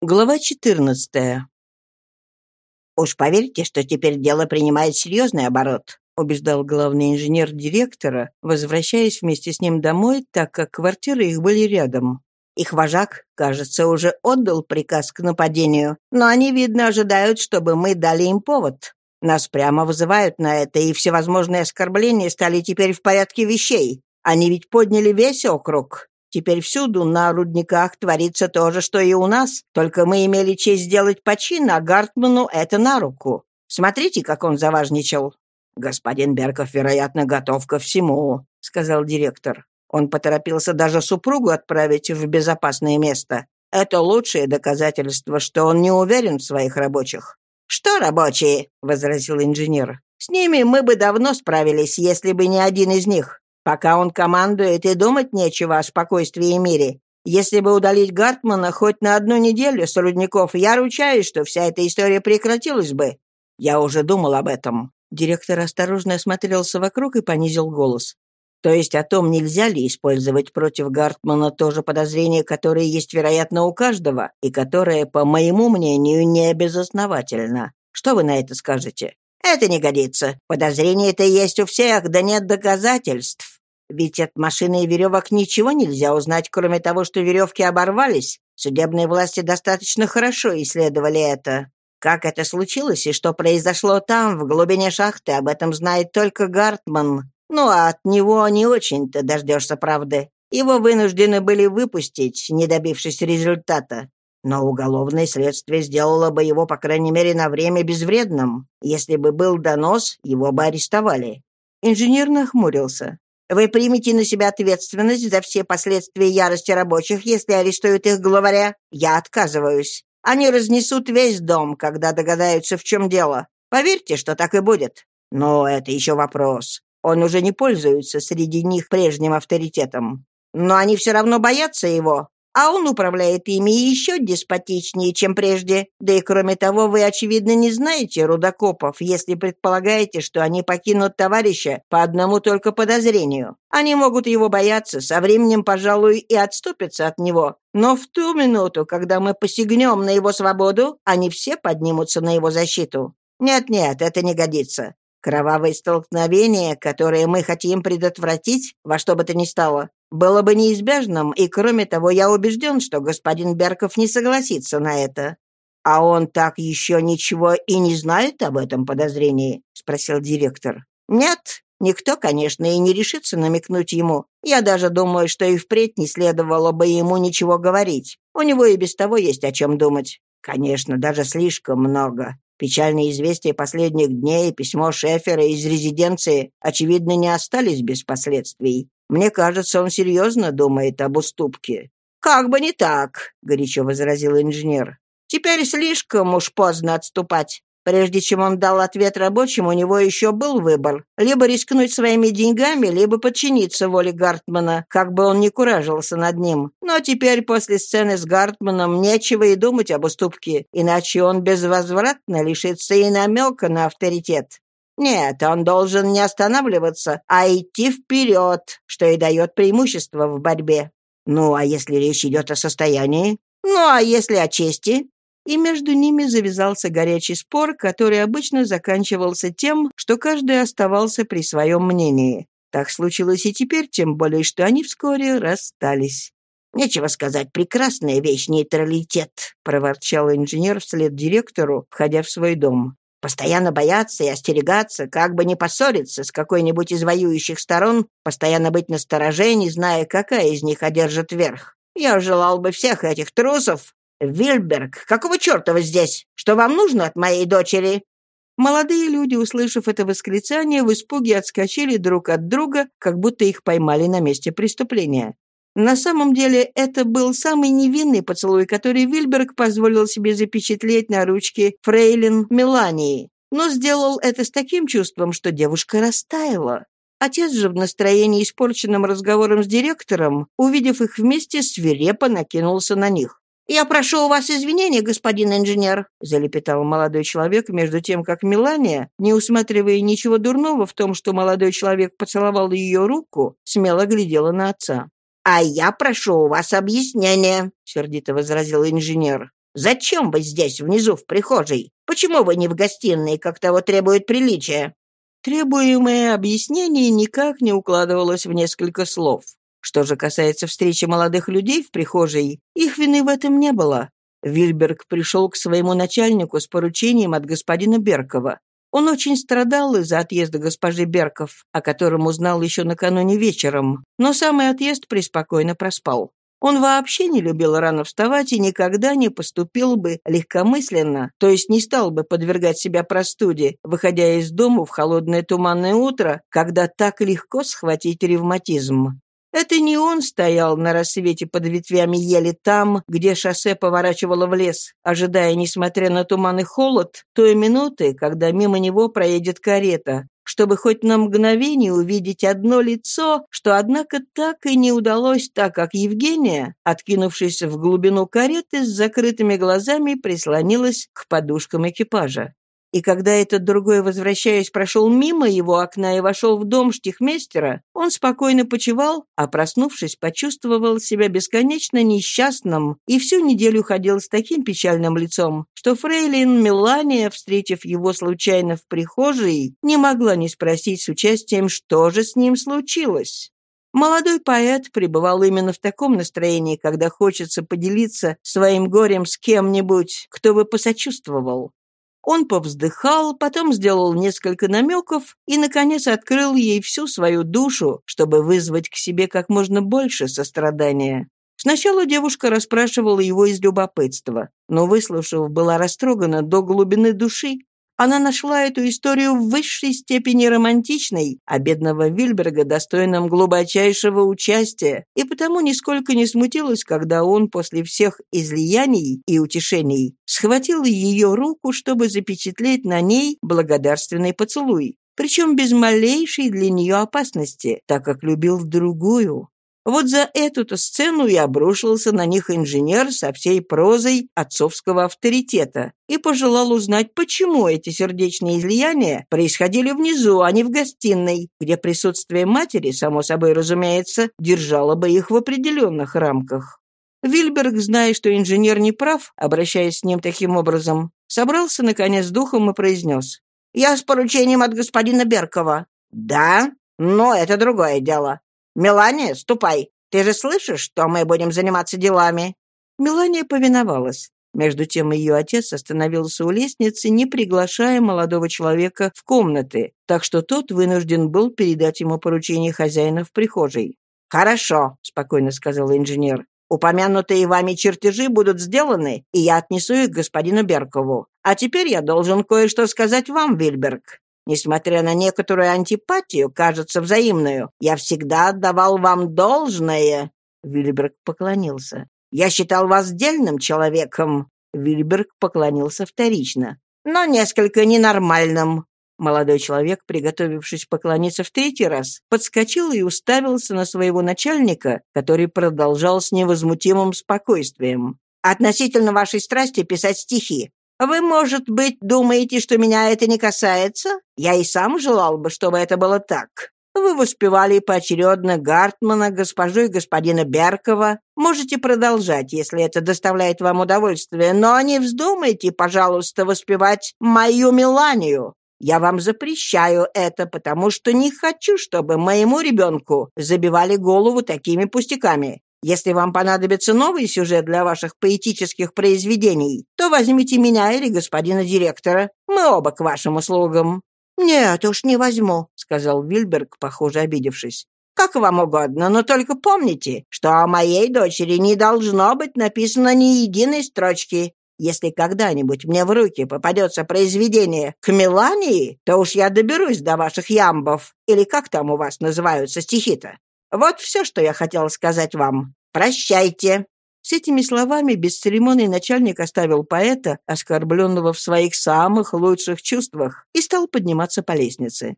Глава 14. «Уж поверьте, что теперь дело принимает серьезный оборот», убеждал главный инженер директора, возвращаясь вместе с ним домой, так как квартиры их были рядом. Их вожак, кажется, уже отдал приказ к нападению, но они, видно, ожидают, чтобы мы дали им повод. Нас прямо вызывают на это, и всевозможные оскорбления стали теперь в порядке вещей. Они ведь подняли весь округ. Теперь всюду на рудниках творится то же, что и у нас, только мы имели честь сделать почин, а Гартману это на руку. Смотрите, как он заважничал». «Господин Берков, вероятно, готов ко всему», — сказал директор. Он поторопился даже супругу отправить в безопасное место. Это лучшее доказательство, что он не уверен в своих рабочих. «Что рабочие?» — возразил инженер. «С ними мы бы давно справились, если бы не один из них. Пока он командует, и думать нечего о спокойствии и мире. Если бы удалить Гартмана хоть на одну неделю с рудников, я ручаюсь, что вся эта история прекратилась бы. Я уже думал об этом». Директор осторожно осмотрелся вокруг и понизил голос. То есть о том, нельзя ли использовать против Гартмана то же подозрение, которое есть, вероятно, у каждого, и которое, по моему мнению, не безосновательно. Что вы на это скажете? Это не годится. Подозрение-то есть у всех, да нет доказательств. Ведь от машины и веревок ничего нельзя узнать, кроме того, что веревки оборвались. Судебные власти достаточно хорошо исследовали это. Как это случилось и что произошло там, в глубине шахты, об этом знает только Гартман. Ну, а от него не очень-то дождешься правды. Его вынуждены были выпустить, не добившись результата. Но уголовное следствие сделало бы его, по крайней мере, на время безвредным. Если бы был донос, его бы арестовали. Инженер нахмурился. Вы примете на себя ответственность за все последствия ярости рабочих, если арестуют их главаря? Я отказываюсь. Они разнесут весь дом, когда догадаются, в чем дело. Поверьте, что так и будет. Но это еще вопрос. Он уже не пользуется среди них прежним авторитетом. Но они все равно боятся его а он управляет ими еще деспотичнее, чем прежде. Да и кроме того, вы, очевидно, не знаете рудокопов, если предполагаете, что они покинут товарища по одному только подозрению. Они могут его бояться, со временем, пожалуй, и отступятся от него. Но в ту минуту, когда мы посягнем на его свободу, они все поднимутся на его защиту. Нет-нет, это не годится. Кровавые столкновения, которые мы хотим предотвратить, во что бы то ни стало, было бы неизбежным, и, кроме того, я убежден, что господин Берков не согласится на это». «А он так еще ничего и не знает об этом подозрении?» — спросил директор. «Нет, никто, конечно, и не решится намекнуть ему. Я даже думаю, что и впредь не следовало бы ему ничего говорить. У него и без того есть о чем думать. Конечно, даже слишком много. Печальные известия последних дней и письмо Шефера из резиденции, очевидно, не остались без последствий. Мне кажется, он серьезно думает об уступке». «Как бы не так», — горячо возразил инженер. «Теперь слишком уж поздно отступать. Прежде чем он дал ответ рабочим, у него еще был выбор. Либо рискнуть своими деньгами, либо подчиниться воле Гартмана, как бы он ни куражился над ним. Но теперь, после сцены с Гартманом, нечего и думать об уступке, иначе он безвозвратно лишится и намека на авторитет. Нет, он должен не останавливаться, а идти вперед, что и дает преимущество в борьбе. Ну, а если речь идет о состоянии? Ну, а если о чести? И между ними завязался горячий спор, который обычно заканчивался тем, что каждый оставался при своем мнении. Так случилось и теперь, тем более, что они вскоре расстались. «Нечего сказать, прекрасная вещь нейтралитет», — проворчал инженер вслед директору, входя в свой дом. Постоянно бояться и остерегаться, как бы не поссориться с какой-нибудь из воюющих сторон, постоянно быть настороже, не зная, какая из них одержит верх. Я желал бы всех этих трусов. Вильберг, какого черта вы здесь? Что вам нужно от моей дочери?» Молодые люди, услышав это восклицание, в испуге отскочили друг от друга, как будто их поймали на месте преступления. На самом деле, это был самый невинный поцелуй, который Вильберг позволил себе запечатлеть на ручке фрейлин Мелании. Но сделал это с таким чувством, что девушка растаяла. Отец же в настроении испорченным разговором с директором, увидев их вместе, свирепо накинулся на них. «Я прошу у вас извинения, господин инженер», — залепетал молодой человек, между тем, как Мелания, не усматривая ничего дурного в том, что молодой человек поцеловал ее руку, смело глядела на отца. «А я прошу у вас объяснения», — сердито возразил инженер. Зачем вы здесь, внизу, в прихожей? Почему вы не в гостиной, как того требует приличие?» Требуемое объяснение никак не укладывалось в несколько слов. Что же касается встречи молодых людей в прихожей, их вины в этом не было. Вильберг пришел к своему начальнику с поручением от господина Беркова. Он очень страдал из-за отъезда госпожи Берков, о котором узнал еще накануне вечером, но самый отъезд преспокойно проспал. Он вообще не любил рано вставать и никогда не поступил бы легкомысленно, то есть не стал бы подвергать себя простуде, выходя из дома в холодное туманное утро, когда так легко схватить ревматизм. Это не он стоял на рассвете под ветвями ели там, где шоссе поворачивало в лес, ожидая, несмотря на туман и холод, той минуты, когда мимо него проедет карета, чтобы хоть на мгновение увидеть одно лицо, что, однако, так и не удалось, так как Евгения, откинувшись в глубину кареты с закрытыми глазами, прислонилась к подушкам экипажа. И когда этот другой, возвращаясь, прошел мимо его окна и вошел в дом штихмейстера, он спокойно почевал, а, проснувшись, почувствовал себя бесконечно несчастным и всю неделю ходил с таким печальным лицом, что фрейлин Мелания, встретив его случайно в прихожей, не могла не спросить с участием, что же с ним случилось. Молодой поэт пребывал именно в таком настроении, когда хочется поделиться своим горем с кем-нибудь, кто бы посочувствовал. Он повздыхал, потом сделал несколько намеков и, наконец, открыл ей всю свою душу, чтобы вызвать к себе как можно больше сострадания. Сначала девушка расспрашивала его из любопытства, но, выслушав, была растрогана до глубины души она нашла эту историю в высшей степени романтичной, а бедного Вильберга достойным глубочайшего участия, и потому нисколько не смутилась, когда он после всех излияний и утешений схватил ее руку, чтобы запечатлеть на ней благодарственный поцелуй причем без малейшей для нее опасности, так как любил другую. Вот за эту-то сцену и обрушился на них инженер со всей прозой отцовского авторитета и пожелал узнать, почему эти сердечные излияния происходили внизу, а не в гостиной, где присутствие матери, само собой разумеется, держало бы их в определенных рамках. Вильберг, зная, что инженер не прав, обращаясь с ним таким образом, собрался, наконец, духом и произнес. «Я с поручением от господина Беркова». «Да? Но это другое дело. «Мелания, ступай! Ты же слышишь, что мы будем заниматься делами?» Мелания повиновалась. Между тем ее отец остановился у лестницы, не приглашая молодого человека в комнаты, так что тот вынужден был передать ему поручение хозяина в прихожей. «Хорошо», — спокойно сказал инженер. «Упомянутые вами чертежи будут сделаны, и я отнесу их господину Беркову. А теперь я должен кое-что сказать вам, Вильберг. Несмотря на некоторую антипатию, кажется взаимную, я всегда отдавал вам должное». Вильберг поклонился. «Я считал вас дельным человеком». Вильберг поклонился вторично. «Но несколько ненормальным». Молодой человек, приготовившись поклониться в третий раз, подскочил и уставился на своего начальника, который продолжал с невозмутимым спокойствием. «Относительно вашей страсти писать стихи. Вы, может быть, думаете, что меня это не касается? Я и сам желал бы, чтобы это было так. Вы воспевали поочередно Гартмана, госпожу и господина Беркова. Можете продолжать, если это доставляет вам удовольствие, но не вздумайте, пожалуйста, воспевать мою Меланию. Я вам запрещаю это, потому что не хочу, чтобы моему ребенку забивали голову такими пустяками. Если вам понадобится новый сюжет для ваших поэтических произведений, то возьмите меня или господина директора. Мы оба к вашим услугам». «Нет уж, не возьму», — сказал Вильберг, похоже, обидевшись. «Как вам угодно, но только помните, что о моей дочери не должно быть написано ни единой строчки. Если когда-нибудь мне в руки попадется произведение к Мелании, то уж я доберусь до ваших ямбов, или как там у вас называются стихи-то. Вот все, что я хотел сказать вам. Прощайте!» С этими словами бесцеремонный начальник оставил поэта, оскорбленного в своих самых лучших чувствах, и стал подниматься по лестнице.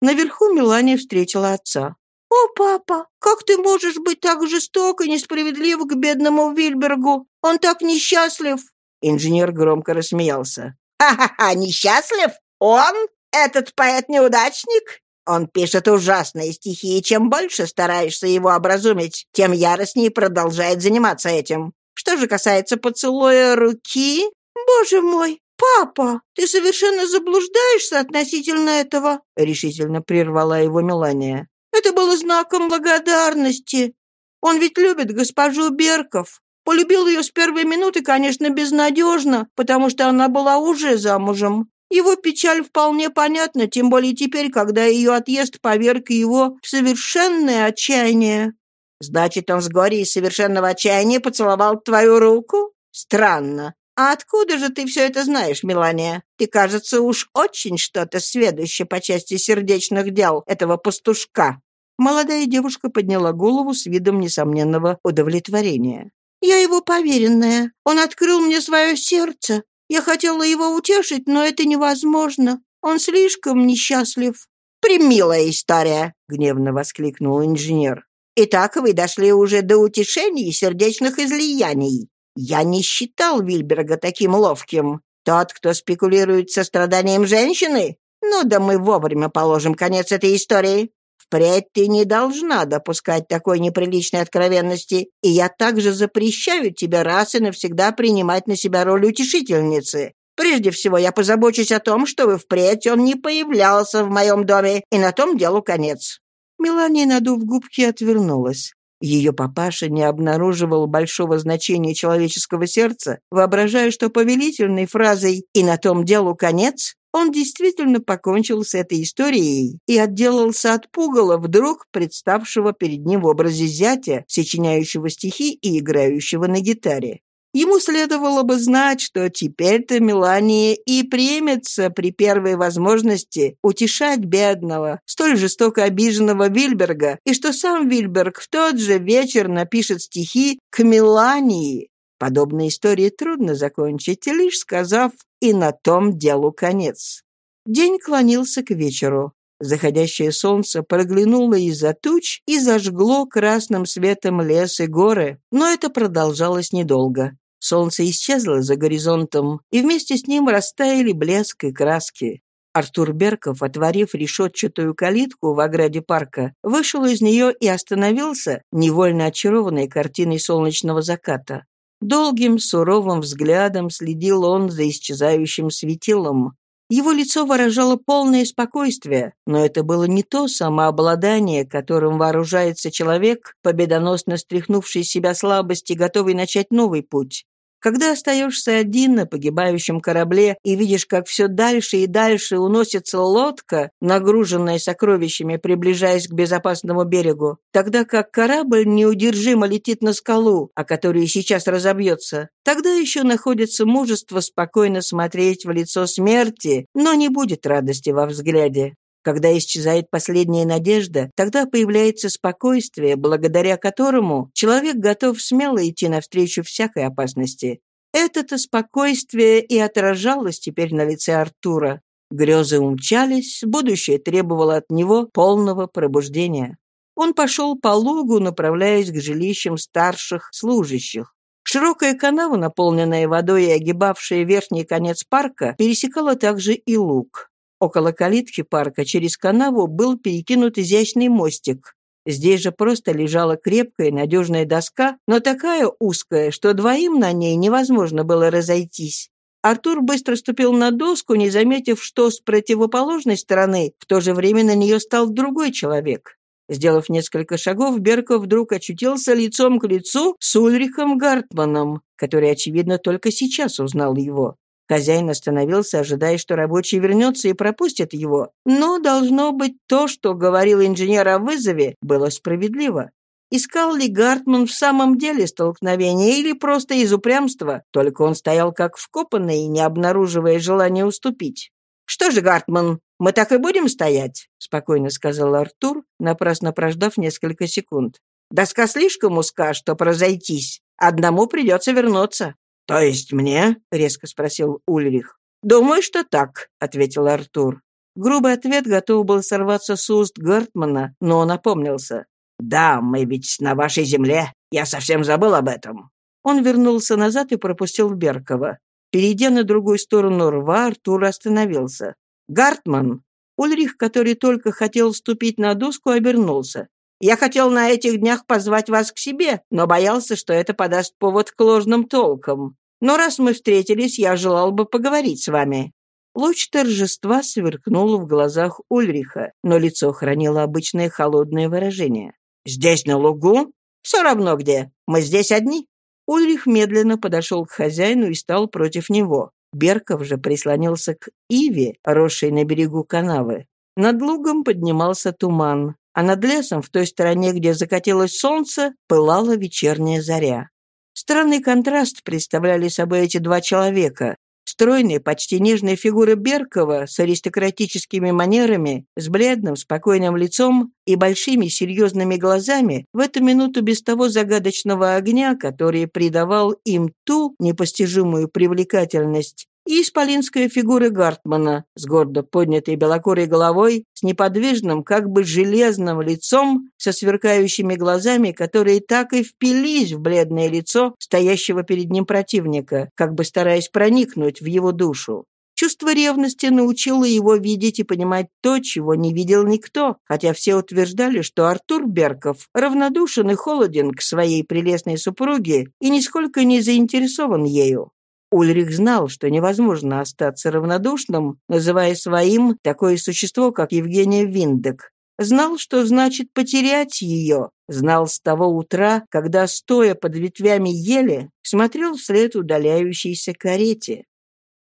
Наверху Мелания встретила отца. «О, папа, как ты можешь быть так жесток и несправедлив к бедному Вильбергу? Он так несчастлив!» Инженер громко рассмеялся. «Ха-ха-ха, несчастлив? Он? Этот поэт-неудачник? Он пишет ужасные стихи, и чем больше стараешься его образумить, тем яростнее продолжает заниматься этим. Что же касается поцелуя руки... Боже мой, папа, ты совершенно заблуждаешься относительно этого, решительно прервала его Мелания. Это было знаком благодарности. Он ведь любит госпожу Берков. Полюбил ее с первой минуты, конечно, безнадежно, потому что она была уже замужем. Его печаль вполне понятна, тем более теперь, когда ее отъезд поверг его в совершенное отчаяние. Значит, он с горя и совершенного отчаяния поцеловал твою руку? Странно. А откуда же ты все это знаешь, Мелания? Ты, кажется, уж очень что-то сведущее по части сердечных дел этого пастушка. Молодая девушка подняла голову с видом несомненного удовлетворения. «Я его поверенная. Он открыл мне свое сердце. Я хотела его утешить, но это невозможно. Он слишком несчастлив». «Примилая история!» — гневно воскликнул инженер. «Итак, вы дошли уже до утешений и сердечных излияний. Я не считал Вильберга таким ловким. Тот, кто спекулирует со страданием женщины? Ну да мы вовремя положим конец этой истории. Впредь ты не должна допускать такой неприличной откровенности, и я также запрещаю тебе раз и навсегда принимать на себя роль утешительницы. Прежде всего, я позабочусь о том, чтобы впредь он не появлялся в моем доме, и на том делу конец». Мелания, надув губки, отвернулась. Ее папаша не обнаруживал большого значения человеческого сердца, воображая, что повелительной фразой «и на том делу конец» Он действительно покончил с этой историей и отделался от пугала, вдруг представшего перед ним в образе зятя, сочиняющего стихи и играющего на гитаре. Ему следовало бы знать, что теперь-то Мелания и примется при первой возможности утешать бедного, столь жестоко обиженного Вильберга, и что сам Вильберг в тот же вечер напишет стихи к Мелании, Подобные истории трудно закончить, лишь сказав «и на том делу конец». День клонился к вечеру. Заходящее солнце проглянуло из-за туч и зажгло красным светом лес и горы, но это продолжалось недолго. Солнце исчезло за горизонтом, и вместе с ним растаяли блеск и краски. Артур Берков, отворив решетчатую калитку в ограде парка, вышел из нее и остановился, невольно очарованной картиной солнечного заката. Долгим, суровым взглядом следил он за исчезающим светилом. Его лицо выражало полное спокойствие, но это было не то самообладание, которым вооружается человек, победоносно стряхнувший с себя слабости, готовый начать новый путь. Когда остаешься один на погибающем корабле и видишь, как все дальше и дальше уносится лодка, нагруженная сокровищами, приближаясь к безопасному берегу, тогда как корабль неудержимо летит на скалу, о которой сейчас разобьется, тогда еще находится мужество спокойно смотреть в лицо смерти, но не будет радости во взгляде. Когда исчезает последняя надежда, тогда появляется спокойствие, благодаря которому человек готов смело идти навстречу всякой опасности. Это-то спокойствие и отражалось теперь на лице Артура. Грезы умчались, будущее требовало от него полного пробуждения. Он пошел по лугу, направляясь к жилищам старших служащих. Широкая канава, наполненная водой и огибавшая верхний конец парка, пересекала также и луг. Около калитки парка через канаву был перекинут изящный мостик. Здесь же просто лежала крепкая надежная доска, но такая узкая, что двоим на ней невозможно было разойтись. Артур быстро ступил на доску, не заметив, что с противоположной стороны в то же время на нее стал другой человек. Сделав несколько шагов, Берков вдруг очутился лицом к лицу с Ульрихом Гартманом, который, очевидно, только сейчас узнал его. Хозяин остановился, ожидая, что рабочий вернется и пропустит его. Но, должно быть, то, что говорил инженер о вызове, было справедливо. Искал ли Гартман в самом деле столкновение или просто из упрямства? Только он стоял как вкопанный, не обнаруживая желания уступить. «Что же, Гартман, мы так и будем стоять?» — спокойно сказал Артур, напрасно прождав несколько секунд. «Доска слишком узка, чтобы разойтись. Одному придется вернуться». «То есть мне?» — резко спросил Ульрих. «Думаю, что так», — ответил Артур. Грубый ответ готов был сорваться с уст Гартмана, но он опомнился. «Да, мы ведь на вашей земле. Я совсем забыл об этом». Он вернулся назад и пропустил Беркова. Перейдя на другую сторону рва, Артур остановился. «Гартман!» Ульрих, который только хотел вступить на доску, обернулся. Я хотел на этих днях позвать вас к себе, но боялся, что это подаст повод к ложным толкам. Но раз мы встретились, я желал бы поговорить с вами». Луч торжества сверкнул в глазах Ульриха, но лицо хранило обычное холодное выражение. «Здесь, на лугу? Все равно где. Мы здесь одни». Ульрих медленно подошел к хозяину и стал против него. Берков же прислонился к иве, росшей на берегу канавы. Над лугом поднимался туман, а над лесом, в той стороне, где закатилось солнце, пылала вечерняя заря. Странный контраст представляли собой эти два человека. Стройная, почти нежная фигура Беркова с аристократическими манерами, с бледным, спокойным лицом и большими серьезными глазами в эту минуту без того загадочного огня, который придавал им ту непостижимую привлекательность, и исполинская фигура Гартмана с гордо поднятой белокурой головой, с неподвижным, как бы железным лицом, со сверкающими глазами, которые так и впились в бледное лицо стоящего перед ним противника, как бы стараясь проникнуть в его душу. Чувство ревности научило его видеть и понимать то, чего не видел никто, хотя все утверждали, что Артур Берков равнодушен и холоден к своей прелестной супруге и нисколько не заинтересован ею. Ульрих знал, что невозможно остаться равнодушным, называя своим такое существо, как Евгения Виндек. Знал, что значит потерять ее. Знал с того утра, когда, стоя под ветвями ели, смотрел вслед удаляющейся карете.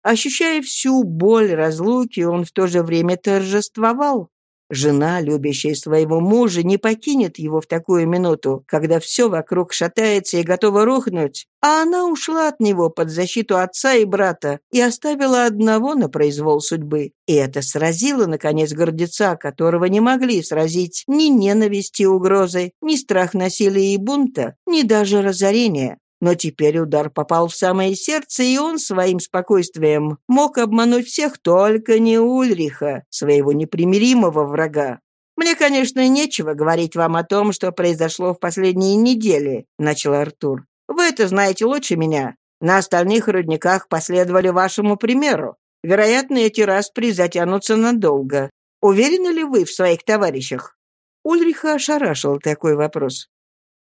Ощущая всю боль разлуки, он в то же время торжествовал. Жена, любящая своего мужа, не покинет его в такую минуту, когда все вокруг шатается и готово рухнуть, а она ушла от него под защиту отца и брата и оставила одного на произвол судьбы. И это сразило, наконец, гордеца, которого не могли сразить ни ненависть и угрозы, ни страх насилия и бунта, ни даже разорения. Но теперь удар попал в самое сердце, и он своим спокойствием мог обмануть всех, только не Ульриха, своего непримиримого врага. «Мне, конечно, нечего говорить вам о том, что произошло в последние недели», — начал Артур. «Вы это знаете лучше меня. На остальных рудниках последовали вашему примеру. Вероятно, эти распри затянутся надолго. Уверены ли вы в своих товарищах?» Ульриха ошарашил такой вопрос.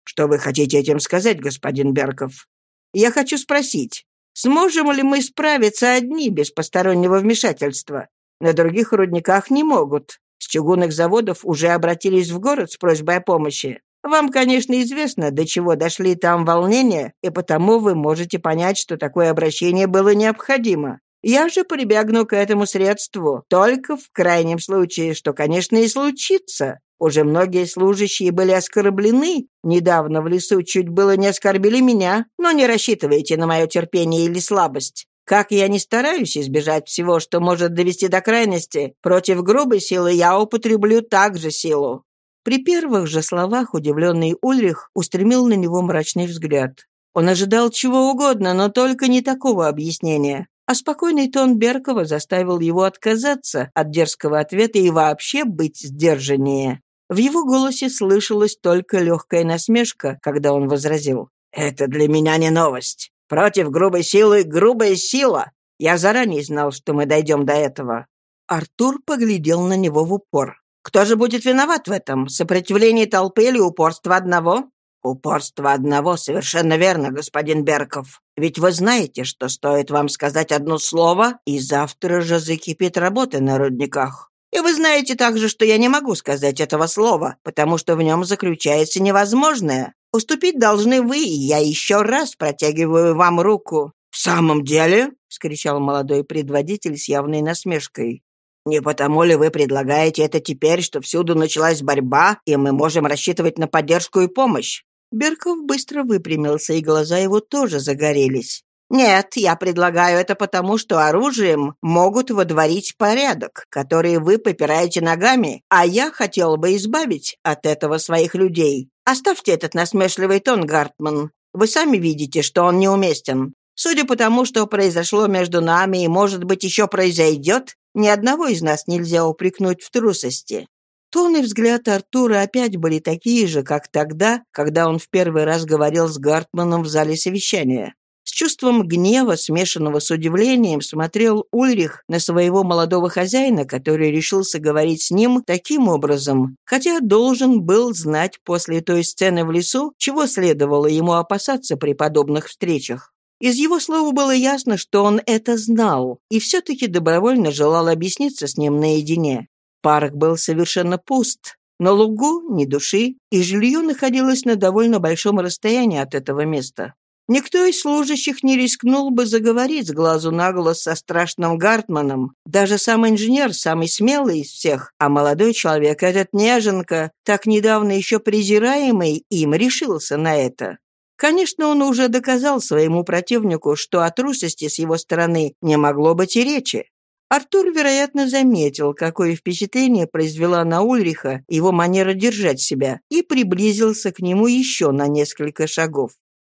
Что вы хотите этим сказать, господин Берков? Я хочу спросить, сможем ли мы справиться одни без постороннего вмешательства? На других рудниках не могут. С чугунных заводов уже обратились в город с просьбой о помощи. Вам, конечно, известно, до чего дошли там волнения, и потому вы можете понять, что такое обращение было необходимо. Я же прибегну к этому средству только в крайнем случае, что, конечно, и случится. Уже многие служащие были оскорблены. Недавно в лесу чуть было не оскорбили меня, но не рассчитывайте на мое терпение или слабость. Как я не стараюсь избежать всего, что может довести до крайности, против грубой силы я употреблю также силу». При первых же словах удивленный Ульрих устремил на него мрачный взгляд. Он ожидал чего угодно, но только не такого объяснения. А спокойный тон Беркова заставил его отказаться от дерзкого ответа и вообще быть сдержаннее. В его голосе слышалась только легкая насмешка, когда он возразил. «Это для меня не новость. Против грубой силы грубая сила. Я заранее знал, что мы дойдем до этого». Артур поглядел на него в упор. «Кто же будет виноват в этом? Сопротивление толпы или упорство одного?» «Упорство одного, совершенно верно, господин Берков. Ведь вы знаете, что стоит вам сказать одно слово, и завтра же закипит работа на рудниках. И вы знаете также, что я не могу сказать этого слова, потому что в нем заключается невозможное. Уступить должны вы, и я еще раз протягиваю вам руку». «В самом деле?» — вскричал молодой предводитель с явной насмешкой. «Не потому ли вы предлагаете это теперь, что всюду началась борьба, и мы можем рассчитывать на поддержку и помощь?» Берков быстро выпрямился, и глаза его тоже загорелись. Нет, я предлагаю это потому, что оружием могут водворить порядок, который вы попираете ногами, а я хотел бы избавить от этого своих людей. Оставьте этот насмешливый тон, Гартман. Вы сами видите, что он неуместен. Судя по тому, что произошло между нами и, может быть, еще произойдет, ни одного из нас нельзя упрекнуть в трусости. Тон и взгляд Артура опять были такие же, как тогда, когда он в первый раз говорил с Гартманом в зале совещания чувством гнева, смешанного с удивлением, смотрел Ульрих на своего молодого хозяина, который решился говорить с ним таким образом, хотя должен был знать после той сцены в лесу, чего следовало ему опасаться при подобных встречах. Из его слов было ясно, что он это знал, и все-таки добровольно желал объясниться с ним наедине. Парк был совершенно пуст. На лугу ни души, и жилье находилось на довольно большом расстоянии от этого места. Никто из служащих не рискнул бы заговорить с глазу на глаз со страшным Гартманом. Даже сам инженер, самый смелый из всех, а молодой человек, этот неженка, так недавно еще презираемый им, решился на это. Конечно, он уже доказал своему противнику, что о трусости с его стороны не могло быть и речи. Артур, вероятно, заметил, какое впечатление произвела на Ульриха его манера держать себя, и приблизился к нему еще на несколько шагов.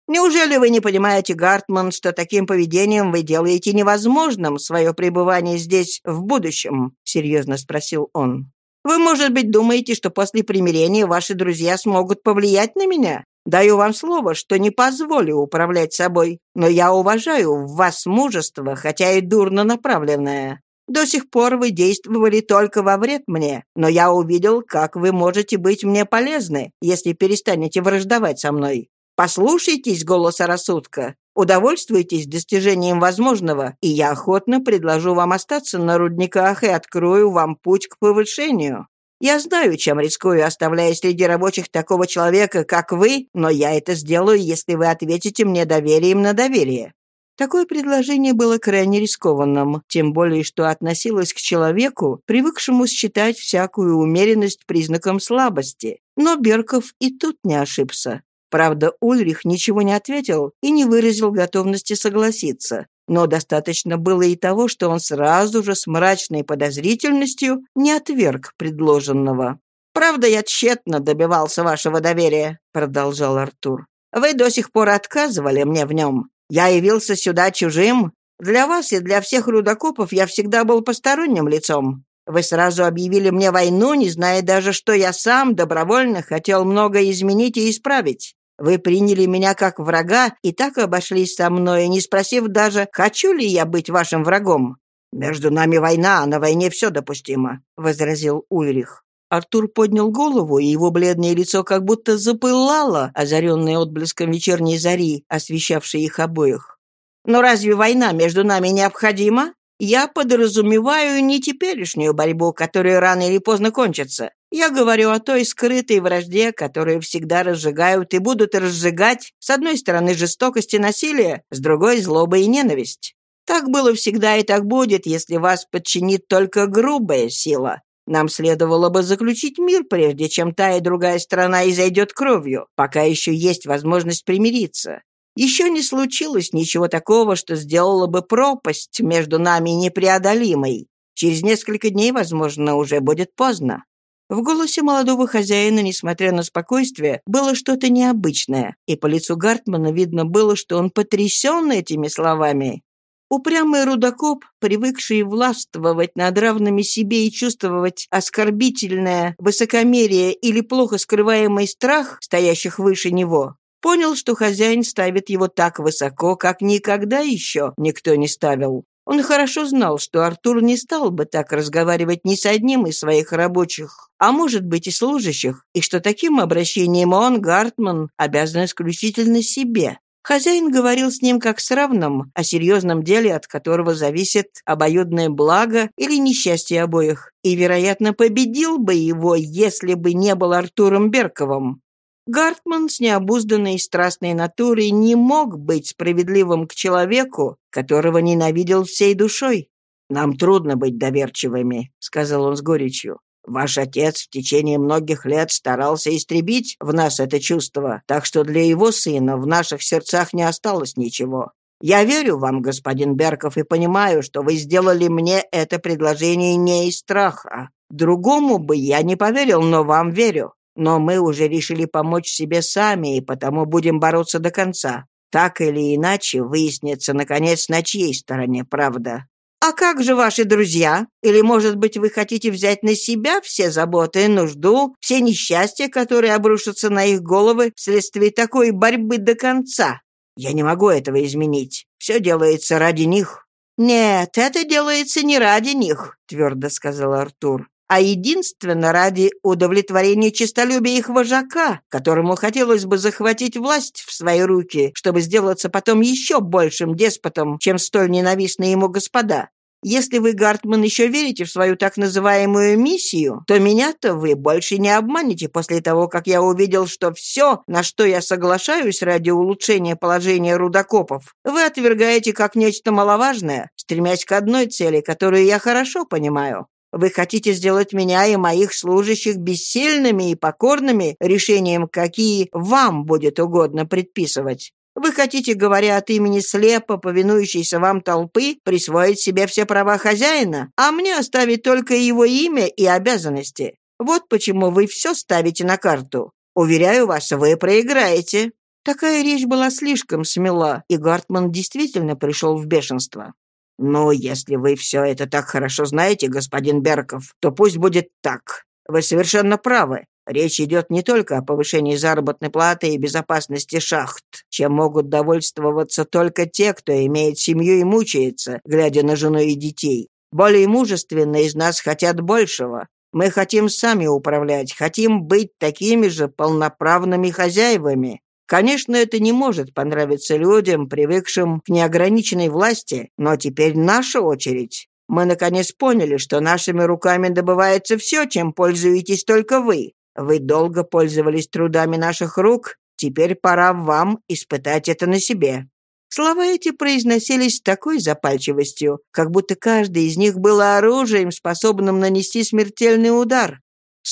Неужели вы не понимаете, Гартман, что таким поведением вы делаете невозможным свое пребывание здесь в будущем?» — серьезно спросил он. «Вы, может быть, думаете, что после примирения ваши друзья смогут повлиять на меня? Даю вам слово, что не позволю управлять собой, но я уважаю в вас мужество, хотя и дурно направленное. До сих пор вы действовали только во вред мне, но я увидел, как вы можете быть мне полезны, если перестанете враждовать со мной. Послушайтесь голоса рассудка, удовольствуйтесь достижением возможного, и я охотно предложу вам остаться на рудниках и открою вам путь к повышению. Я знаю, чем рискую, оставляя среди рабочих такого человека, как вы, но я это сделаю, если вы ответите мне доверием на доверие». Такое предложение было крайне рискованным, тем более что относилось к человеку, привыкшему считать всякую умеренность признаком слабости. Но Берков и тут не ошибся. Правда, Ульрих ничего не ответил и не выразил готовности согласиться. Но достаточно было и того, что он сразу же с мрачной подозрительностью не отверг предложенного. «Правда, я тщетно добивался вашего доверия», — продолжал Артур. «Вы до сих пор отказывали мне в нем. Я явился сюда чужим. Для вас и для всех рудокопов я всегда был посторонним лицом. Вы сразу объявили мне войну, не зная даже, что я сам добровольно хотел многое изменить и исправить. Вы приняли меня как врага и так обошлись со мной, не спросив даже, хочу ли я быть вашим врагом. «Между нами война, а на войне все допустимо», — возразил Ульрих. Артур поднял голову, и его бледное лицо как будто запылало, озаренное отблеском вечерней зари, освещавшей их обоих. «Но разве война между нами необходима? Я подразумеваю не теперешнюю борьбу, которая рано или поздно кончится. Я говорю о той скрытой вражде, которую всегда разжигают и будут разжигать, с одной стороны, жестокость и насилие, с другой — злоба и ненависть. Так было всегда и так будет, если вас подчинит только грубая сила. Нам следовало бы заключить мир, прежде чем та и другая сторона изойдет кровью, пока еще есть возможность примириться. Еще не случилось ничего такого, что сделало бы пропасть между нами непреодолимой. Через несколько дней, возможно, уже будет поздно. В голосе молодого хозяина, несмотря на спокойствие, было что-то необычное, и по лицу Гартмана видно было, что он потрясен этими словами. Упрямый рудокоп, привыкший властвовать над равными себе и чувствовать оскорбительное высокомерие или плохо скрываемый страх, стоящих выше него, понял, что хозяин ставит его так высоко, как никогда еще никто не ставил. Он хорошо знал, что Артур не стал бы так разговаривать ни с одним из своих рабочих, а может быть и служащих, и что таким обращением он, Гартман, обязан исключительно себе. Хозяин говорил с ним как с равным, о серьезном деле, от которого зависит обоюдное благо или несчастье обоих, и, вероятно, победил бы его, если бы не был Артуром Берковым. Гартман с необузданной и страстной натурой не мог быть справедливым к человеку, которого ненавидел всей душой. «Нам трудно быть доверчивыми», — сказал он с горечью. «Ваш отец в течение многих лет старался истребить в нас это чувство, так что для его сына в наших сердцах не осталось ничего. Я верю вам, господин Берков, и понимаю, что вы сделали мне это предложение не из страха. Другому бы я не поверил, но вам верю. Но мы уже решили помочь себе сами, и потому будем бороться до конца. Так или иначе, выяснится, наконец, на чьей стороне правда. А как же ваши друзья? Или, может быть, вы хотите взять на себя все заботы и нужду, все несчастья, которые обрушатся на их головы вследствие такой борьбы до конца? Я не могу этого изменить. Все делается ради них». «Нет, это делается не ради них», — твердо сказал Артур а единственно ради удовлетворения честолюбия их вожака, которому хотелось бы захватить власть в свои руки, чтобы сделаться потом еще большим деспотом, чем столь ненавистные ему господа. Если вы, Гартман, еще верите в свою так называемую миссию, то меня-то вы больше не обманете после того, как я увидел, что все, на что я соглашаюсь ради улучшения положения рудокопов, вы отвергаете как нечто маловажное, стремясь к одной цели, которую я хорошо понимаю. Вы хотите сделать меня и моих служащих бессильными и покорными решением, какие вам будет угодно предписывать. Вы хотите, говоря от имени слепо повинующейся вам толпы, присвоить себе все права хозяина, а мне оставить только его имя и обязанности. Вот почему вы все ставите на карту. Уверяю вас, вы проиграете». Такая речь была слишком смела, и Гартман действительно пришел в бешенство. «Ну, если вы все это так хорошо знаете, господин Берков, то пусть будет так. Вы совершенно правы. Речь идет не только о повышении заработной платы и безопасности шахт, чем могут довольствоваться только те, кто имеет семью и мучается, глядя на жену и детей. Более мужественные из нас хотят большего. Мы хотим сами управлять, хотим быть такими же полноправными хозяевами. Конечно, это не может понравиться людям, привыкшим к неограниченной власти, но теперь наша очередь. Мы наконец поняли, что нашими руками добывается все, чем пользуетесь только вы. Вы долго пользовались трудами наших рук, теперь пора вам испытать это на себе». Слова эти произносились с такой запальчивостью, как будто каждый из них был оружием, способным нанести смертельный удар.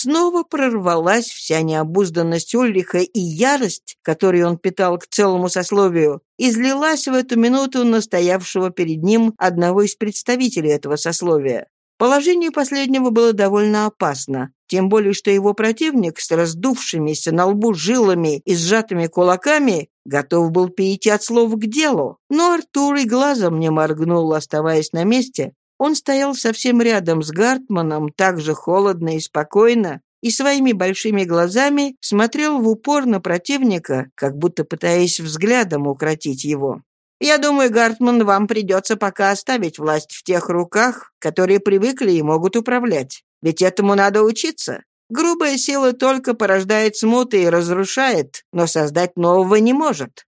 Снова прорвалась вся необузданность Ульриха и ярость, которую он питал к целому сословию, излилась в эту минуту настоявшего перед ним одного из представителей этого сословия. Положение последнего было довольно опасно, тем более что его противник с раздувшимися на лбу жилами и сжатыми кулаками готов был перейти от слов к делу. Но Артур и глазом не моргнул, оставаясь на месте, он стоял совсем рядом с Гартманом, так же холодно и спокойно, и своими большими глазами смотрел в упор на противника, как будто пытаясь взглядом укротить его. «Я думаю, Гартман, вам придется пока оставить власть в тех руках, которые привыкли и могут управлять. Ведь этому надо учиться. Грубая сила только порождает смуты и разрушает, но создать нового не может.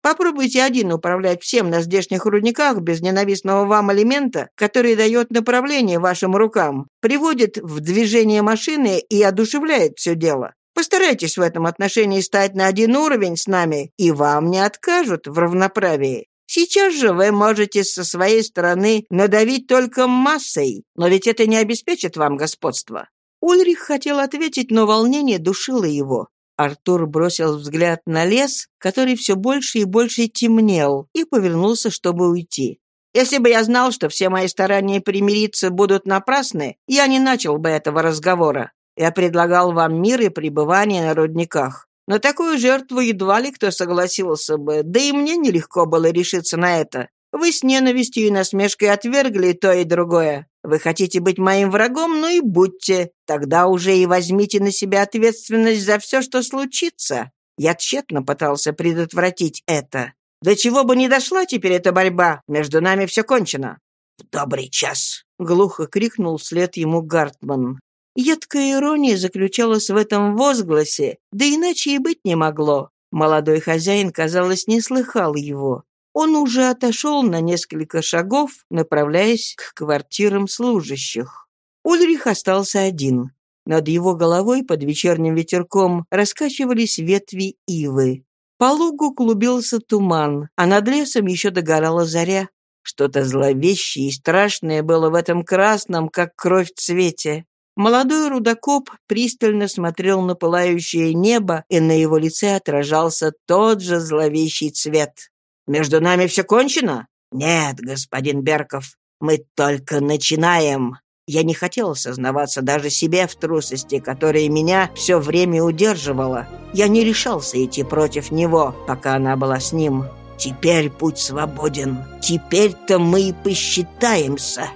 Попробуйте один управлять всем на здешних рудниках без ненавистного вам элемента, который дает направление вашим рукам, приводит в движение машины и одушевляет все дело. Постарайтесь в этом отношении стать на один уровень с нами, и вам не откажут в равноправии. Сейчас же вы можете со своей стороны надавить только массой, но ведь это не обеспечит вам господство». Ульрих хотел ответить, но волнение душило его. Артур бросил взгляд на лес, который все больше и больше темнел, и повернулся, чтобы уйти. «Если бы я знал, что все мои старания примириться будут напрасны, я не начал бы этого разговора. Я предлагал вам мир и пребывание на рудниках. На такую жертву едва ли кто согласился бы, да и мне нелегко было решиться на это. Вы с ненавистью и насмешкой отвергли то и другое. Вы хотите быть моим врагом, ну и будьте. Тогда уже и возьмите на себя ответственность за все, что случится. Я тщетно пытался предотвратить это. До чего бы ни дошла теперь эта борьба, между нами все кончено». «В добрый час!» — глухо крикнул вслед ему Гартман. Едкая ирония заключалась в этом возгласе, да иначе и быть не могло. Молодой хозяин, казалось, не слыхал его. Он уже отошел на несколько шагов, направляясь к квартирам служащих. Ульрих остался один. Над его головой под вечерним ветерком раскачивались ветви ивы. По лугу клубился туман, а над лесом еще догорала заря. Что-то зловещее и страшное было в этом красном, как кровь цвете. Молодой рудокоп пристально смотрел на пылающее небо, и на его лице отражался тот же зловещий цвет. Между нами все кончено? Нет, господин Берков, мы только начинаем. Я не хотел сознаваться даже себе в трусости, которая меня все время удерживала. Я не решался идти против него, пока она была с ним. Теперь путь свободен. Теперь-то мы и посчитаемся.